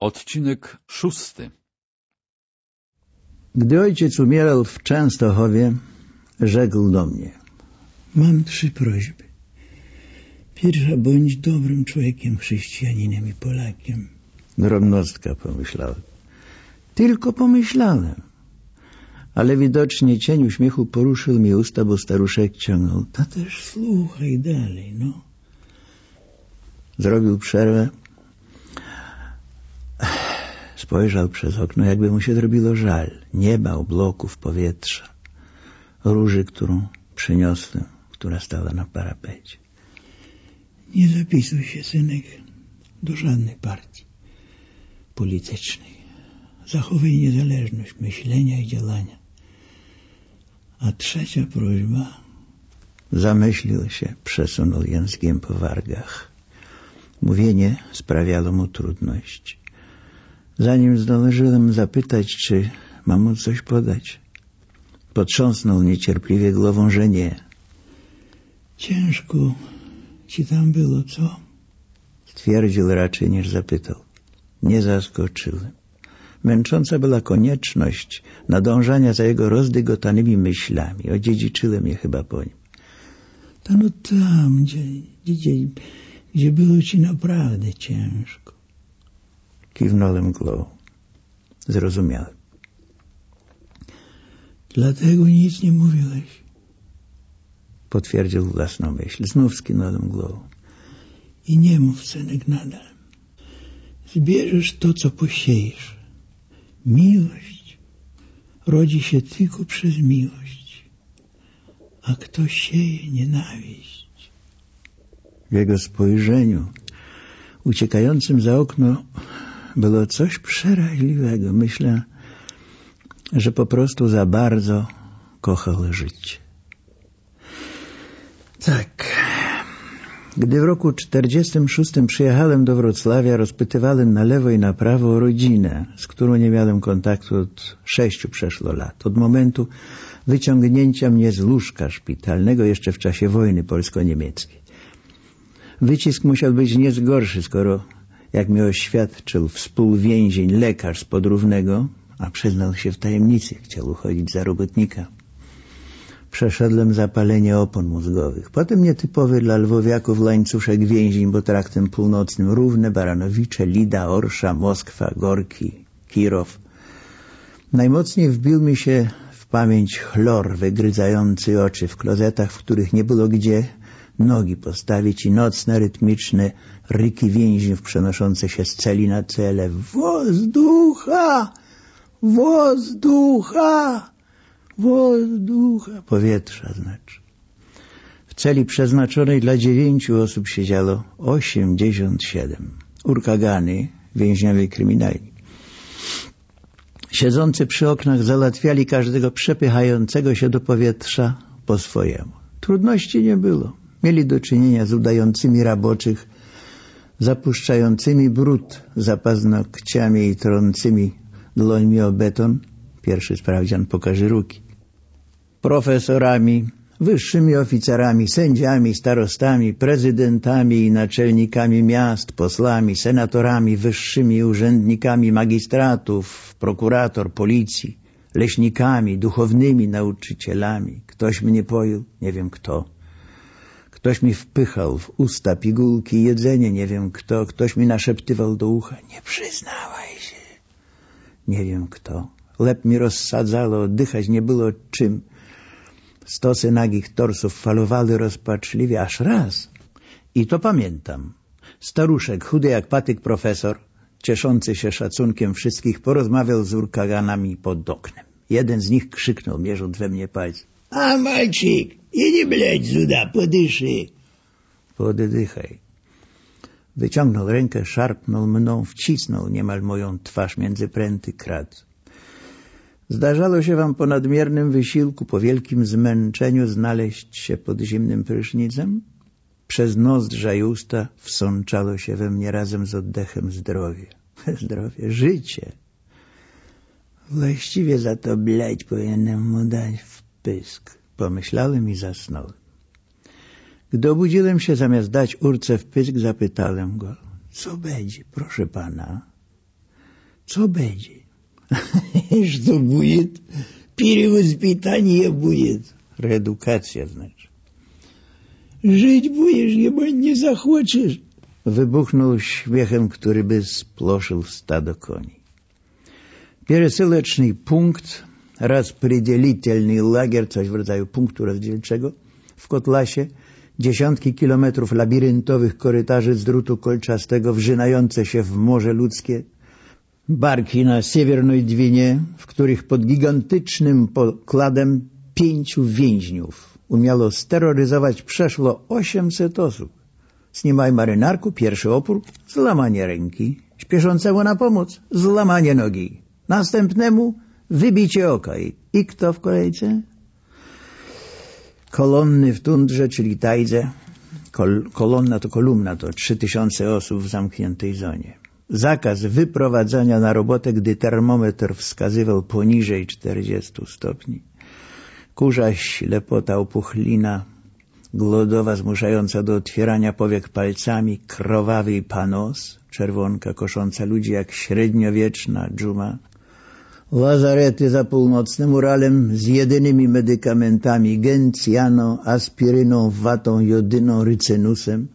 Odcinek szósty. Gdy ojciec umierał w Częstochowie, rzekł do mnie. Mam trzy prośby. Pierwsza, bądź dobrym człowiekiem, chrześcijaninem i Polakiem. Drobnostka, pomyślałem. Tylko pomyślałem. Ale widocznie cień uśmiechu poruszył mi usta, bo staruszek ciągnął. To też słuchaj dalej, no. Zrobił przerwę. Spojrzał przez okno, jakby mu się zrobiło żal. Nieba, obloków, powietrza. Róży, którą przyniosłem, która stała na parapecie. Nie zapisuj się, synek, do żadnej partii politycznej. Zachowaj niezależność myślenia i działania. A trzecia prośba, Zamyślił się, przesunął językiem po wargach. Mówienie sprawiało mu trudność. Zanim zdążyłem zapytać, czy mam mu coś podać, potrząsnął niecierpliwie głową, że nie. ciężko ci tam było, co? Stwierdził raczej niż zapytał. Nie zaskoczyłem. Męcząca była konieczność nadążania za jego rozdygotanymi myślami. Odziedziczyłem je chyba po nim. To no tam, gdzie, gdzie, gdzie było ci naprawdę ciężko. Kiwnąłem głową. Zrozumiałem. Dlatego nic nie mówiłeś. Potwierdził własną myśl. Znów skinąłem głową. I nie mów, synek, nadal. Zbierzesz to, co posiejesz. Miłość rodzi się tylko przez miłość. A kto sieje nienawiść, W jego spojrzeniu, uciekającym za okno, było coś przeraźliwego. Myślę, że po prostu za bardzo kochał życie. Tak. Gdy w roku 46 przyjechałem do Wrocławia, rozpytywałem na lewo i na prawo rodzinę, z którą nie miałem kontaktu od sześciu przeszło lat. Od momentu wyciągnięcia mnie z łóżka szpitalnego jeszcze w czasie wojny polsko-niemieckiej. Wycisk musiał być nie gorszy, skoro, jak mi oświadczył współwięzień lekarz z podróżnego, a przyznał się w tajemnicy, chciał uchodzić za robotnika. Przeszedłem zapalenie opon mózgowych. Potem nietypowy dla lwowiaków łańcuszek więzień, bo traktem północnym równe Baranowicze, Lida, Orsza, Moskwa, Gorki, Kirow. Najmocniej wbił mi się w pamięć chlor wygryzający oczy w klozetach, w których nie było gdzie nogi postawić i nocne, rytmiczne ryki więźniów przenoszące się z celi na cele. Wozducha! Wozducha! Wozducha! Powietrza znaczy. W celi przeznaczonej dla dziewięciu osób siedziało osiemdziesiąt siedem. Urkagany, więźniowie kryminalni. Siedzący przy oknach załatwiali każdego przepychającego się do powietrza po swojemu. Trudności nie było. Mieli do czynienia z udającymi raboczych, zapuszczającymi brud za paznokciami i trącymi dłońmi o beton. Pierwszy sprawdzian pokaże ruki. Profesorami, wyższymi oficerami, sędziami, starostami, prezydentami i naczelnikami miast, posłami, senatorami, wyższymi urzędnikami magistratów, prokurator, policji, leśnikami, duchownymi nauczycielami. Ktoś mnie pojął, nie wiem kto. Ktoś mi wpychał w usta pigułki jedzenie, nie wiem kto. Ktoś mi naszeptywał do ucha. Nie przyznawaj się. Nie wiem kto. Lep mi rozsadzało, oddychać nie było czym. Stosy nagich torsów falowały rozpaczliwie, aż raz. I to pamiętam. Staruszek, chudy jak patyk profesor, cieszący się szacunkiem wszystkich, porozmawiał z urkaganami pod oknem. Jeden z nich krzyknął, mierząc we mnie palcem. A мальчик, иди, блядь, сюда, подыши. Poddychaj. Wyciągnął rękę, szarpnął mną, wcisnął niemal moją twarz między pręty krat. Zdarzało się wam po nadmiernym wysiłku, po wielkim zmęczeniu znaleźć się pod zimnym prysznicem? Przez nozdrza i usta wsączało się we mnie razem z oddechem zdrowie. Zdrowie, życie. Właściwie za to, bleć, powinienem mu dać w pysk. Pomyślałem i zasnąłem. Gdy obudziłem się, zamiast dać urce w pysk, zapytałem go. Co będzie, proszę pana? Co będzie? Что будет? Перевоспитание будет. Reedukacja znaczy. Жить будешь, ебать не захочешь. Wybuchnął śmiechem, który by sploszył stado koni. Пересылочный punkt, rasprydzielitelny lagier, coś w rodzaju punktu rozdzielczego. W Kotlasie, dziesiątki kilometrów labiryntowych korytarzy z drutu kolczastego wrzynające się w morze ludzkie, barki na Siewiernej Dwinie, w których pod gigantycznym pokładem pięciu więźniów umiało steroryzować przeszło 800 osób. Snimaj marynarku, pierwszy opór, złamanie ręki, śpieszącemu na pomoc, złamanie nogi, następnemu wybicie oka i, i kto w kolejce? Kolonny w tundrze, czyli tajdze, Kol, kolonna to kolumna, to 3000 osób w zamkniętej zonie. Zakaz wyprowadzania na robotę, gdy termometr wskazywał poniżej 40 stopni. Kurza ślepota, opuchlina, głodowa zmuszająca do otwierania powiek palcami, krwawy panos, czerwonka kosząca ludzi jak średniowieczna dżuma, Łazarety za północnym Uralem z jedynymi medykamentami gencjano, aspiryną, watą, jodyną, rycynusem,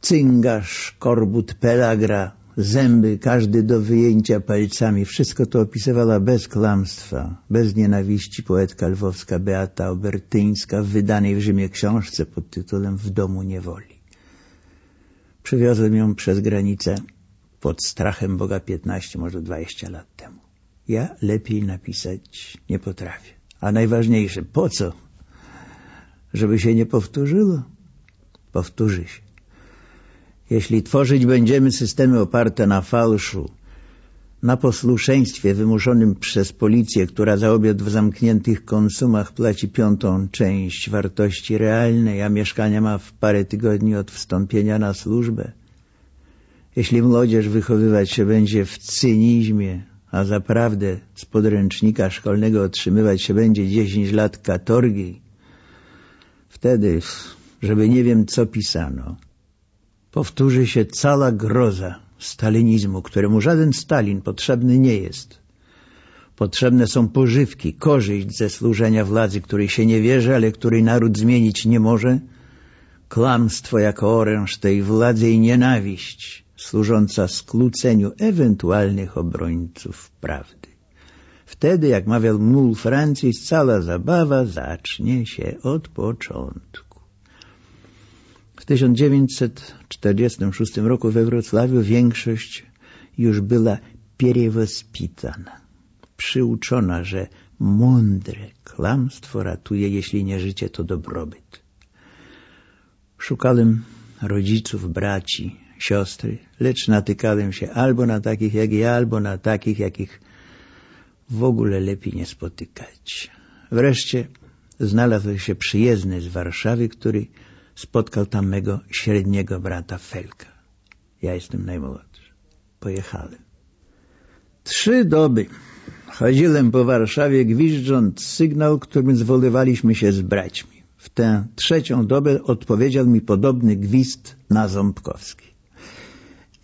cyngarz, korbut, pelagra, zęby, każdy do wyjęcia palcami. Wszystko to opisywała bez kłamstwa, bez nienawiści poetka lwowska Beata Obertyńska w wydanej w Rzymie książce pod tytułem W domu niewoli. Przywiozłem ją przez granicę pod strachem Boga 15, może 20 lat temu. Ja lepiej napisać nie potrafię. A najważniejsze, po co? Żeby się nie powtórzyło? Powtórzy się. Jeśli tworzyć będziemy systemy oparte na fałszu, na posłuszeństwie wymuszonym przez policję, która za obiad w zamkniętych konsumach płaci piątą część wartości realnej, a mieszkania ma w parę tygodni od wstąpienia na służbę, jeśli młodzież wychowywać się będzie w cynizmie, a zaprawdę z podręcznika szkolnego otrzymywać się będzie 10 lat katorgi, wtedy, żeby nie wiem co pisano, powtórzy się cała groza stalinizmu, któremu żaden Stalin potrzebny nie jest. Potrzebne są pożywki, korzyść ze służenia władzy, której się nie wierzy, ale której naród zmienić nie może, kłamstwo jako oręż tej władzy i nienawiść, służąca skłóceniu ewentualnych obrońców prawdy. Wtedy, jak mawiał Mul Francis, cała zabawa zacznie się od początku. W 1946 roku we Wrocławiu większość już była pierewospitana, przyuczona, że mądre kłamstwo ratuje, jeśli nie życie, to dobrobyt. Szukałem rodziców, braci, siostry, lecz natykałem się albo na takich jak ja, albo na takich, jakich w ogóle lepiej nie spotykać. Wreszcie znalazł się przyjezdny z Warszawy, który spotkał tam mego średniego brata Felka. Ja jestem najmłodszy. Pojechałem. Trzy doby chodziłem po Warszawie, gwizdząc sygnał, którym zwolywaliśmy się z braćmi. W tę trzecią dobę odpowiedział mi podobny gwizd na Ząbkowski.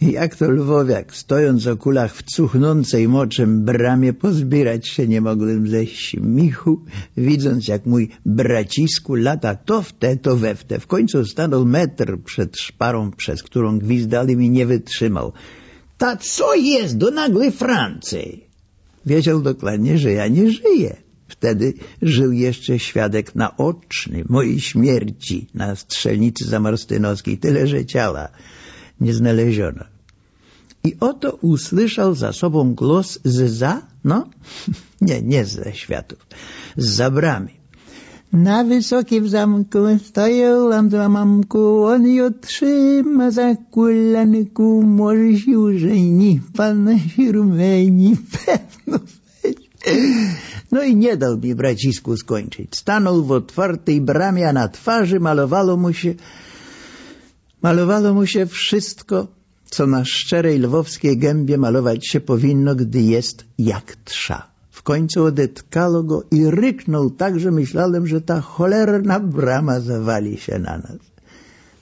Jak to lwowiak, stojąc o kulach w cuchnącej moczem bramie, pozbierać się nie mogłem ze śmichu, widząc jak mój bracisku lata to w te, to we w te. W końcu stanął metr przed szparą, przez którą gwizdali mi nie wytrzymał. Ta co jest do nagłej Francji? Wiedział dokładnie, że ja nie żyję. Wtedy żył jeszcze świadek naoczny mojej śmierci na strzelnicy zamarstynowskiej, tyle że ciała nie znaleziono. I oto usłyszał za sobą głos z za, no, nie, nie ze światów, z za bramy. Na wysokim zamku stoją lamdlamamku, on ją trzyma za kulanku, może się użeni, pan się rumieni, pewno no i nie dał mi bracisku skończyć. Stanął w otwartej bramie, a na twarzy malowało mu się, malowało mu się wszystko, co na szczerej lwowskiej gębie malować się powinno, gdy jest jak trza. W końcu odetkało go i ryknął tak, że myślałem, że ta cholerna brama zawali się na nas.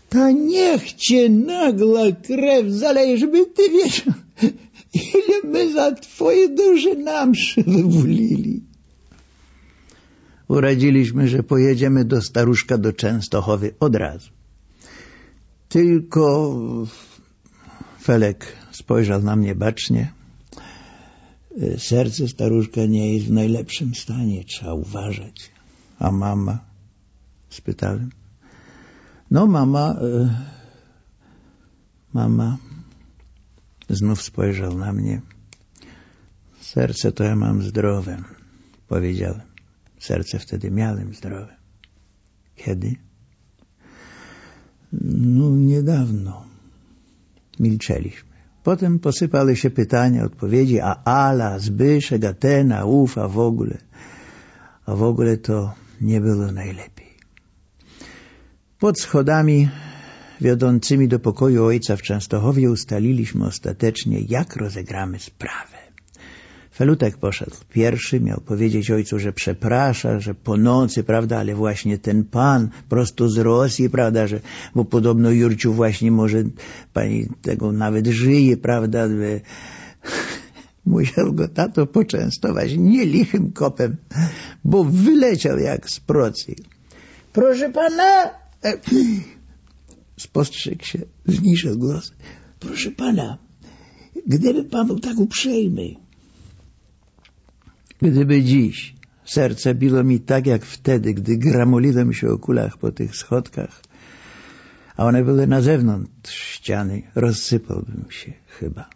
Ta niech cię nagla krew zaleje, żeby ty wiesz, ile my za twoje duże nam wywulili. Uradziliśmy, że pojedziemy do staruszka do Częstochowy od razu. Tylko Felek spojrzał na mnie bacznie. Serce staruszka nie jest w najlepszym stanie, trzeba uważać. A mama? Spytałem. No mama... Y mama znów spojrzał na mnie. Serce to ja mam zdrowe, powiedziałem. Serce wtedy miałem zdrowe. Kiedy? No, niedawno. Milczeliśmy. Potem posypały się pytania, odpowiedzi, a Ala, Zbyszek, Atena, uf, a w ogóle. A w ogóle to nie było najlepiej. Pod schodami wiodącymi do pokoju ojca w Częstochowie ustaliliśmy ostatecznie, jak rozegramy sprawę. Felutek poszedł pierwszy, miał powiedzieć ojcu, że przeprasza, że po nocy, prawda, ale właśnie ten pan prosto z Rosji, prawda, że, bo podobno Jurciu właśnie może pani tego nawet żyje, prawda, by... Musiał go tato poczęstować nie lichym kopem, bo wyleciał jak z procy. Proszę pana, e, spostrzegł się, zniżył głos. Proszę pana, gdyby pan był tak uprzejmy. Gdyby dziś serce biło mi tak jak wtedy, gdy gramuliłem się o kulach po tych schodkach, a one były na zewnątrz ściany, rozsypałbym się chyba.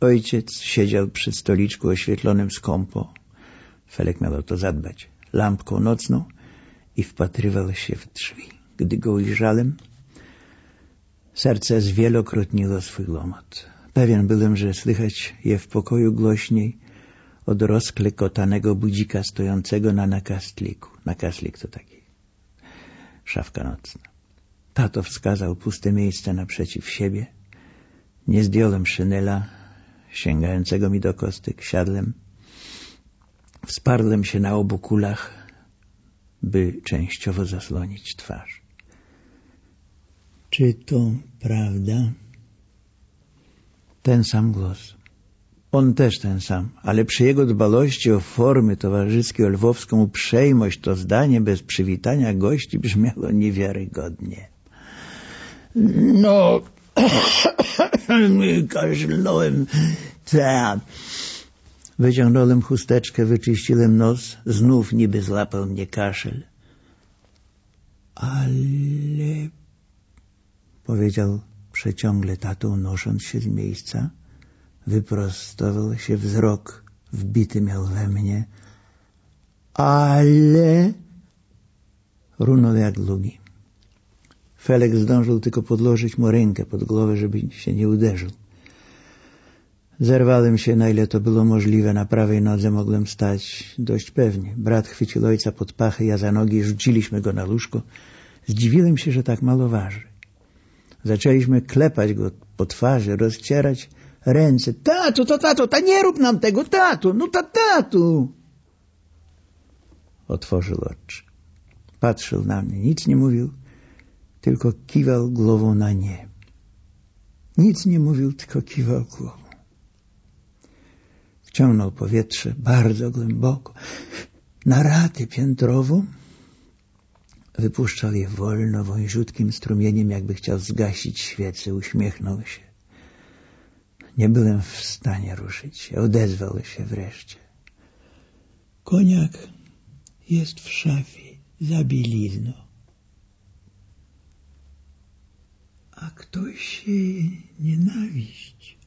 Ojciec siedział przy stoliczku oświetlonym skąpo. Felek miał o to zadbać. Lampką nocną i wpatrywał się w drzwi. Gdy go ujrzałem, serce zwielokrotniło swój łomot. Pewien byłem, że słychać je w pokoju głośniej od rozklekotanego budzika stojącego na nakastliku. Nakastlik to taki szafka nocna. Tato wskazał puste miejsce naprzeciw siebie. Nie zdjąłem szynela, sięgającego mi do kostek, siadłem. Wsparłem się na obu kulach, by częściowo zasłonić twarz. Czy to prawda? Ten sam głos. On też ten sam, ale przy jego dbałości o formy towarzyskie, o lwowską uprzejmość, to zdanie bez przywitania gości brzmiało niewiarygodnie. No, kaszlnąłem. Ta. Wyciągnąłem chusteczkę, wyczyściłem nos, znów niby złapał mnie kaszel. Ale, powiedział przeciągle tatą, nosząc się z miejsca, wyprostował się wzrok, wbity miał we mnie, ale runął jak długi. Felek zdążył tylko podłożyć mu rękę pod głowę, żeby się nie uderzył. Zerwałem się, na ile to było możliwe. Na prawej nodze mogłem stać dość pewnie. Brat chwycił ojca pod pachę, ja za nogi, rzuciliśmy go na łóżko. Zdziwiłem się, że tak mało waży. Zaczęliśmy klepać go po twarzy, rozcierać ręce. Tatu, to tato, ta nie rób nam tego, tatu, no ta tatu. Otworzył oczy. Patrzył na mnie, nic nie mówił, tylko kiwał głową na nie. Nic nie mówił, tylko kiwał głową. Wciągnął powietrze bardzo głęboko. Na ratę piętrową wypuszczał je wolno, wąziutkim strumieniem, jakby chciał zgasić świecę. Uśmiechnął się. Nie byłem w stanie ruszyć się. Odezwał się wreszcie. Koniak jest w szafie za bielizną. A ktoś się nienawiść.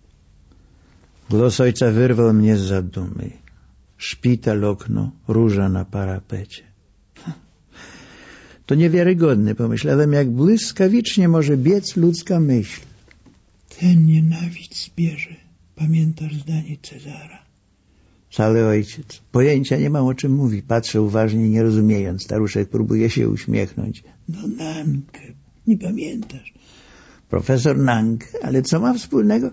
Głos ojca wyrwał mnie z zadumy. Szpital, okno, róża na parapecie. To niewiarygodne, pomyślałem, jak błyskawicznie może biec ludzka myśl. Ten nienawiść zbierze. Pamiętasz zdanie Cezara? Cały ojciec. Pojęcia nie mam o czym mówi. Patrzę uważnie, nie rozumiejąc. Staruszek próbuje się uśmiechnąć. No Nankę, nie pamiętasz. Profesor Nank, ale co ma wspólnego?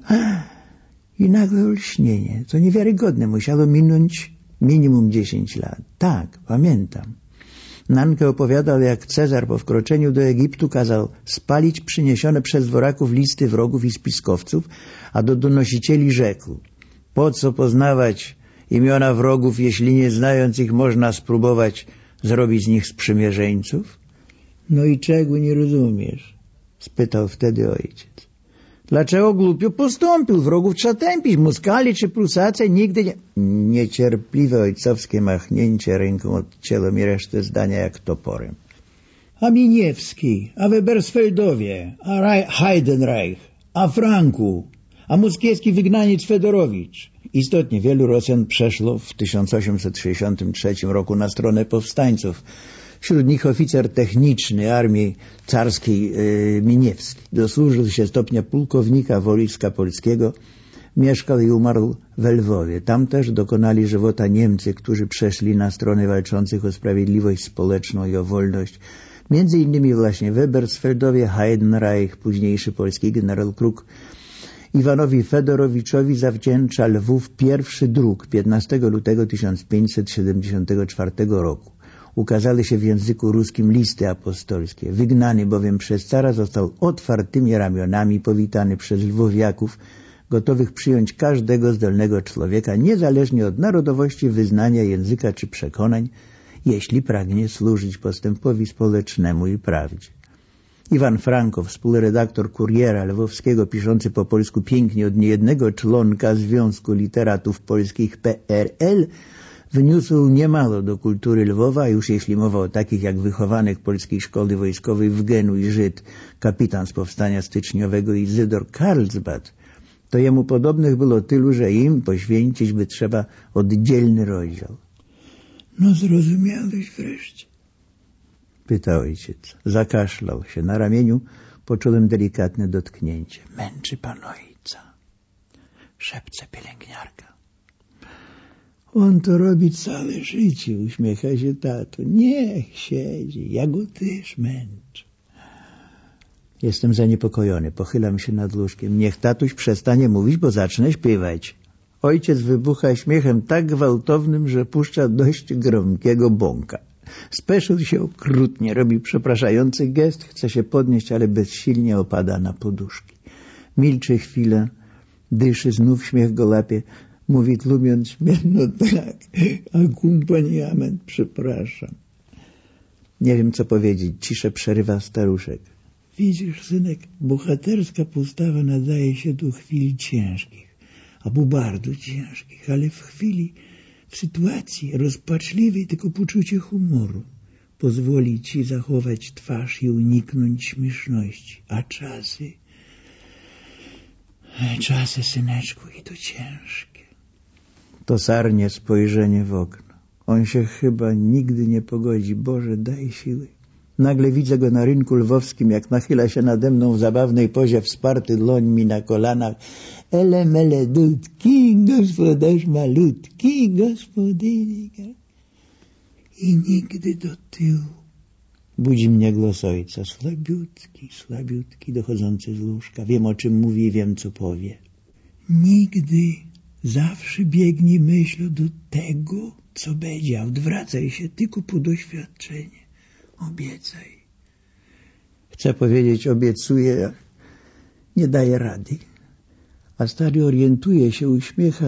I nagłe olśnienie. To niewiarygodne. Musiało minąć minimum dziesięć lat. Tak, pamiętam. Nankę opowiadał, jak Cezar po wkroczeniu do Egiptu kazał spalić przyniesione przez dworaków listy wrogów i spiskowców, a do donosicieli rzekł Po co poznawać imiona wrogów, jeśli nie znając ich można spróbować zrobić z nich sprzymierzeńców? No i czego nie rozumiesz? spytał wtedy ojciec. Dlaczego głupio postąpił? Wrogów trzeba tępić. Muskali czy Prusacy nigdy nie... Niecierpliwe ojcowskie machnięcie ręką odcięło mi resztę zdania jak toporem. A Miniewski, a Webersfeldowie, a Heidenreich, a Franku, a moskiewski wygnaniec Fedorowicz. Istotnie wielu Rosjan przeszło w 1863 roku na stronę powstańców. Wśród nich oficer techniczny armii carskiej yy, Miniewski. Dosłużył się stopnia pułkownika wojska polskiego. Mieszkał i umarł w Lwowie. Tam też dokonali żywota Niemcy, którzy przeszli na stronę walczących o sprawiedliwość społeczną i o wolność. Między innymi właśnie Webersfeldowie, Heidenreich, późniejszy polski generał Kruk, Iwanowi Fedorowiczowi zawdzięcza Lwów pierwszy druk 15 lutego 1574 roku. Ukazały się w języku ruskim listy apostolskie. Wygnany bowiem przez cara został otwartymi ramionami powitany przez lwowiaków, gotowych przyjąć każdego zdolnego człowieka, niezależnie od narodowości, wyznania, języka czy przekonań, jeśli pragnie służyć postępowi społecznemu i prawdzie. Iwan Franko, współredaktor Kuriera Lwowskiego, piszący po polsku pięknie od niejednego członka Związku Literatów Polskich PRL, wniósł niemało do kultury Lwowa, już jeśli mowa o takich jak wychowanych Polskiej Szkoły Wojskowej w Genu i Żyd, kapitan z Powstania Styczniowego Izydor Karlsbad, to jemu podobnych było tylu, że im poświęcić by trzeba oddzielny rozdział. No zrozumiałeś wreszcie. Pytał ojciec. Zakaszlał się. Na ramieniu poczułem delikatne dotknięcie. Męczy pan ojca. Szepce pielęgniarka. On to robi całe życie, uśmiecha się tato. Niech siedzi, ja go też męczę. Jestem zaniepokojony, pochylam się nad łóżkiem. Niech tatuś przestanie mówić, bo zacznę śpiewać. Ojciec wybucha śmiechem tak gwałtownym, że puszcza dość gromkiego bąka. Speszył się okrutnie, robi przepraszający gest, chce się podnieść, ale bezsilnie opada na poduszki. Milczy chwilę, dyszy, znów śmiech go lapie, mówi tlumiąc śmiech, no tak, akompaniament, przepraszam. Nie wiem, co powiedzieć, ciszę przerywa staruszek. Widzisz, synek, bohaterska postawa nadaje się do chwil ciężkich, albo bardzo ciężkich, ale w chwili w sytuacji rozpaczliwej tylko poczucie humoru pozwoli ci zachować twarz i uniknąć śmieszności. A czasy, czasy, syneczku, i to ciężkie. To sarnie spojrzenie w okno. On się chyba nigdy nie pogodzi. Boże, daj siły. Nagle widzę go na rynku lwowskim, jak nachyla się nade mną w zabawnej pozie, wsparty dłońmi na kolanach. Ele mele dudki, gospodarz malutki. I nigdy do tyłu. Budzi mnie głos ojca, słabiutki, słabiutki, dochodzący z łóżka. Wiem, o czym mówi i wiem, co powie. Nigdy, zawsze biegnie myśl do tego, co będzie. Odwracaj się tylko po doświadczenie. Obiecaj. Chcę powiedzieć, obiecuję, nie daję rady. A stary orientuje się, uśmiecha,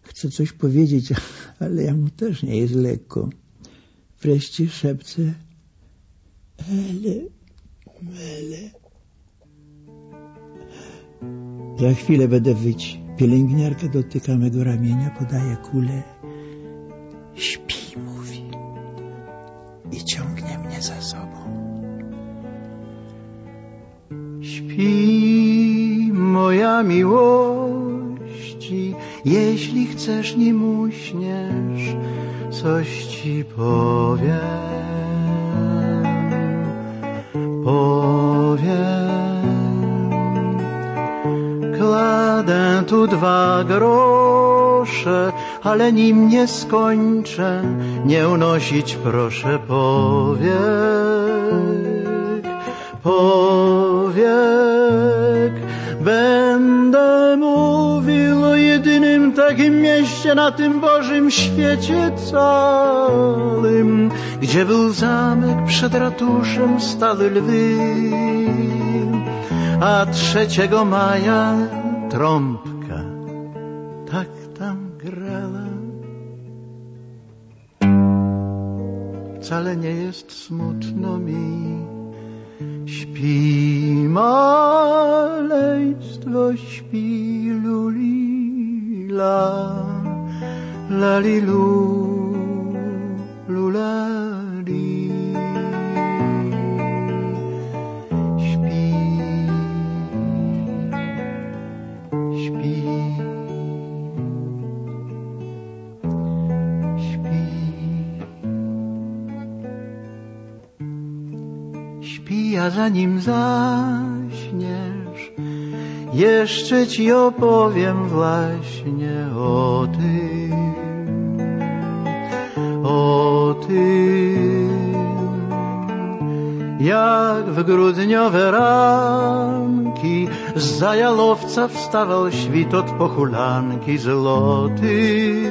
chce coś powiedzieć, ale ja mu też nie jest lekko. Wreszcie szepce, ele, mele. Za chwilę będę wyć. Pielęgniarka dotyka mego ramienia, podaje kulę. Śpi, mówi. I ciągnie mnie za sobą. Śpi, moja miłości, jeśli chcesz, nie muśniesz, coś ci powiem. Powiem. Tu dwa grosze, ale nim nie skończę, nie unosić proszę powiek, powiek. Będę mówił o jedynym takim mieście na tym Bożym świecie całym, gdzie był zamek przed ratuszem stały lwy, a trzeciego maja trąbka Wcale nie jest smutno mi, śpi maleństwo, śpi lulila, lalilu, ci opowiem właśnie o tym, o tym, jak w grudniowe ranki z zajalowca wstawał świt od pochulanki złoty,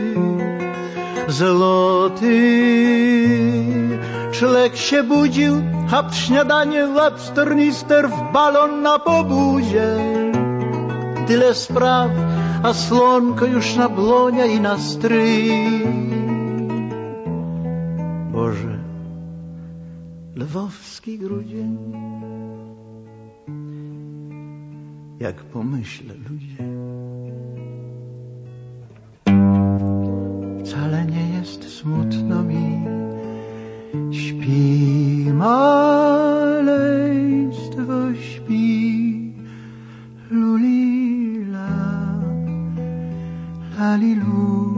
złoty. Szlek się budził, hapt śniadanie, lap tornister w balon na pobuzie. Tyle spraw, a słonko już na blonia i na stryj. Boże, lwowski grudzień. Jak pomyślę, ludzie, wcale nie jest smutno mi. Śpi lalilu,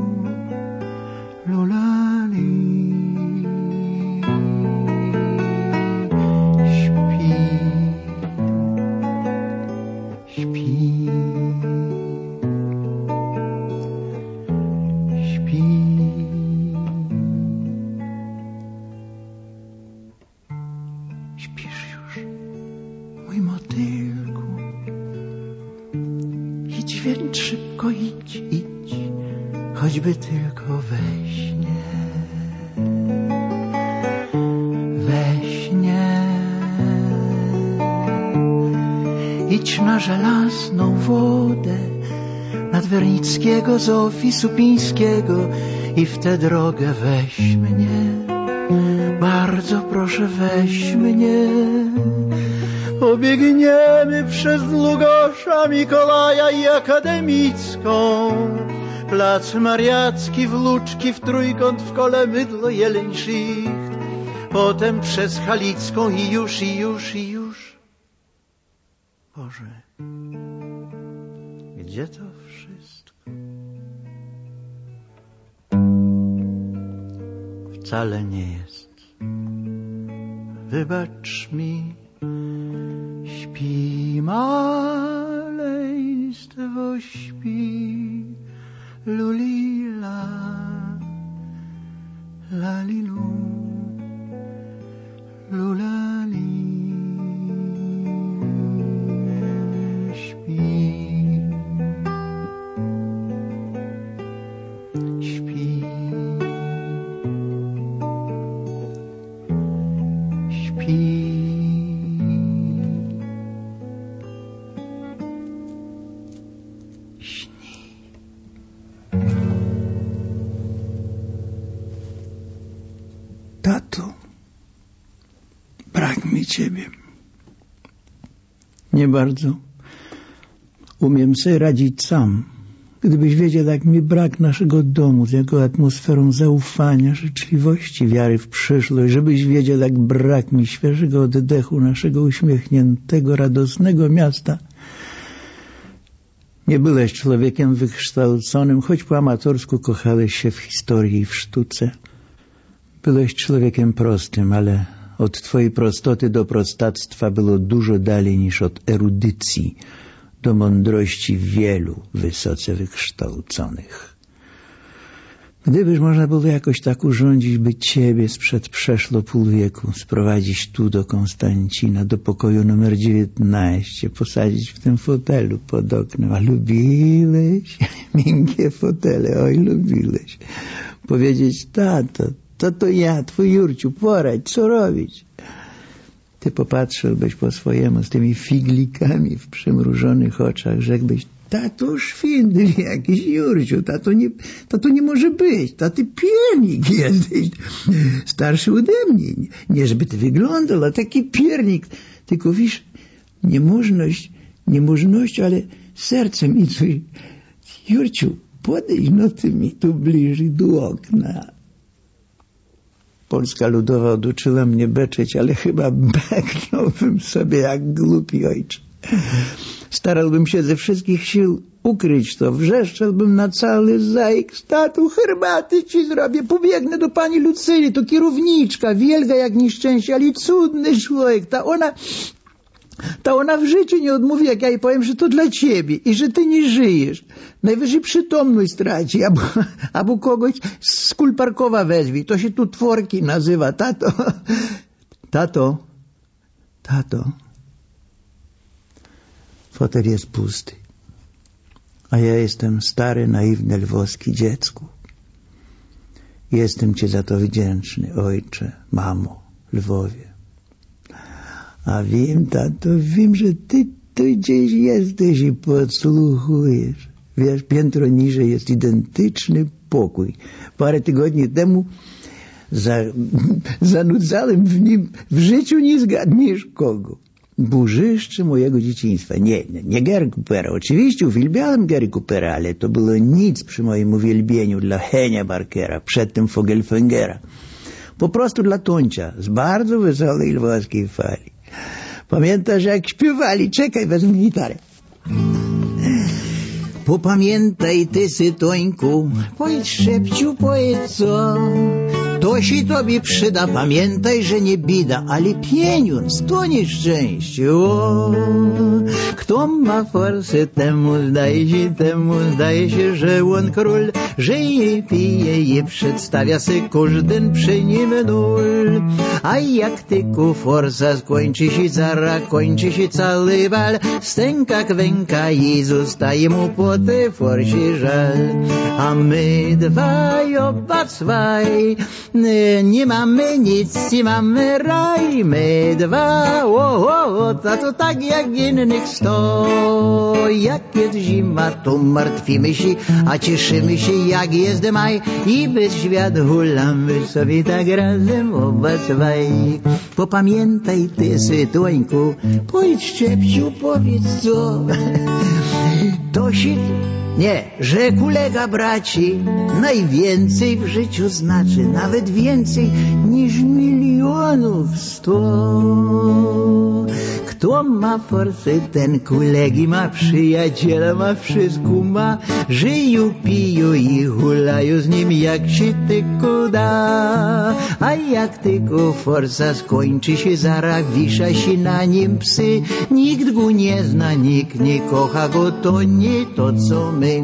nad Wernickiego, Zofii Supińskiego i w tę drogę weź mnie. Bardzo proszę, weź mnie. Pobiegniemy przez Długosza, Mikołaja i Akademicką. Plac Mariacki, Włóczki, w Trójkąt, w kole Mydlo, Jeleń, Szicht. Potem przez Halicką i już, i już, i już. Boże, gdzie to wszystko? Wcale nie jest. Wybacz mi, śpi maleństwo, śpi lulila, lalilu, lulali. Tato, brak mi ciebie. Nie bardzo. Umiem sobie radzić sam. Gdybyś wiedział, jak mi brak naszego domu, z jego atmosferą zaufania, życzliwości, wiary w przyszłość, żebyś wiedział, jak brak mi świeżego oddechu naszego uśmiechniętego, radosnego miasta. Nie byłeś człowiekiem wykształconym, choć po amatorsku kochałeś się w historii i w sztuce. Byłeś człowiekiem prostym, ale od twojej prostoty do prostactwa było dużo dalej niż od erudycji do mądrości wielu wysoce wykształconych. Gdybyż można było jakoś tak urządzić, by ciebie sprzed przeszło pół wieku sprowadzić tu do Konstancina, do pokoju numer 19, posadzić w tym fotelu pod oknem, a lubiłeś miękkie fotele, oj lubiłeś. Powiedzieć, tato, to to ja, twój Jurciu, poradź, co robić? Ty popatrzyłbyś po swojemu z tymi figlikami w przymrużonych oczach, rzekłbyś, Tato szwindel jakiś, Jurciu, tato nie, tato nie może być, to ty piernik jesteś, starszy ode mnie, nie żeby ty wyglądał, a taki piernik, tylko wiesz, niemożność, niemożność, ale sercem i coś, Jurciu, podejdź no ty mi tu bliżej do okna. Polska Ludowa oduczyła mnie beczeć, ale chyba beknąłbym sobie jak głupi ojcze. Starałbym się ze wszystkich sił ukryć to. Wrzeszczałbym na cały zajk. Statu, herbaty ci zrobię. Pobiegnę do pani Lucyli, to kierowniczka, wielga jak nieszczęście, ale cudny człowiek. Ta ona... Ta ona w życiu nie odmówi, jak ja jej powiem, że to dla ciebie i że ty nie żyjesz. Najwyżej przytomność straci, albo, albo kogoś z kulparkowa wezwij. To się tu tworki nazywa. Tato, tato, tato. Fotel jest pusty. A ja jestem stary, naiwny lwowski dziecku. Jestem Ci za to wdzięczny, ojcze, mamo, Lwowie. A wiem, tato, wiem, że Ty tu gdzieś jesteś i podsłuchujesz. Wiesz, piętro niżej jest identyczny pokój. Parę tygodni temu za, zanudzałem w nim, w życiu nie zgadniesz kogo burzyszczy mojego dzieciństwa. Nie, nie, nie Gary Coopera. Oczywiście uwielbiałem Gary Coopera, ale to było nic przy moim uwielbieniu dla Henia Barkera, przedtem Fogelfengera. Po prostu dla Toncia, z bardzo wesołej lwowskiej fali. Pamiętasz, jak śpiewali? Czekaj, wezmę gitarę. Popamiętaj ty, sytońku, powiedz szepciu, powiedz co. To się tobie przyda, pamiętaj, że nie bida, ale pieniądz to nieszczęście. O, kto ma forsę, temu zdaje się, temu zdaje się, że on król, że je pije je przedstawia se każdy przy nim nul. A jak tylko forsa skończy się, zara kończy się cały bal, stęka kwęka i zostaje mu po tej forsie żal. A my dwaj, obacwaj, nie mamy nic, mamy raj, my dwa, o, o, a to tak jak innych sto. Jak jest zima, to martwimy się, a cieszymy się jak jest maj i bez świat hulamy sobie tak razem obacwaj. Popamiętaj ty, sytuańku, powiedz szczepciu, powiedz co. To się nie, że kulega braci najwięcej w życiu znaczy, nawet więcej niż milionów sto. Kto ma forsy, ten kulegi ma przyjaciela, ma wszystko ma, żyją, piją i hulają z nim jak się tylko da. A jak tylko forsa skończy się, zara wisza się na nim psy, nikt go nie zna, nikt nie kocha go, to nie to co my.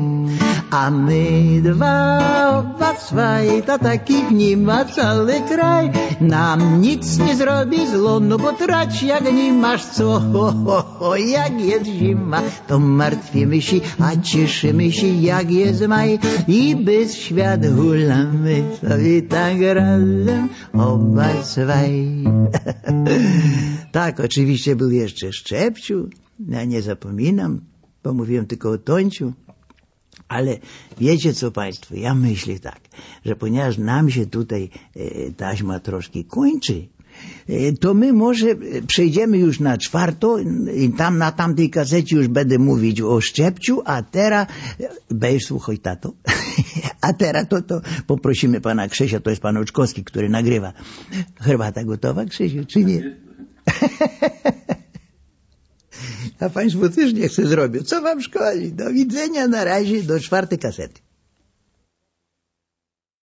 Takich nie ma cały kraj. Nam nic nie zrobi zło, no bo trać jak nie masz co. Ho, ho, ho, jak jest zima, to martwimy się, a cieszymy się jak jest maj. I bez świat hulamy sobie tak razem obacwaj. tak, oczywiście był jeszcze Szczepciu, ja nie zapominam, bo mówiłem tylko o Tońciu. Ale wiecie co Państwo, ja myślę tak, że ponieważ nam się tutaj e, taśma troszkę kończy, e, to my może przejdziemy już na czwartą i tam na tamtej gazecie już będę mówić o Szczepciu, a teraz, będziesz słuchaj tato, a teraz to, to poprosimy pana Krzysia, to jest pan Oczkowski, który nagrywa. Herbata gotowa Krzysiu, czy nie? A Państwo też nie chce zrobić. Co Wam szkodzi? Do widzenia na razie, do czwartej kasety.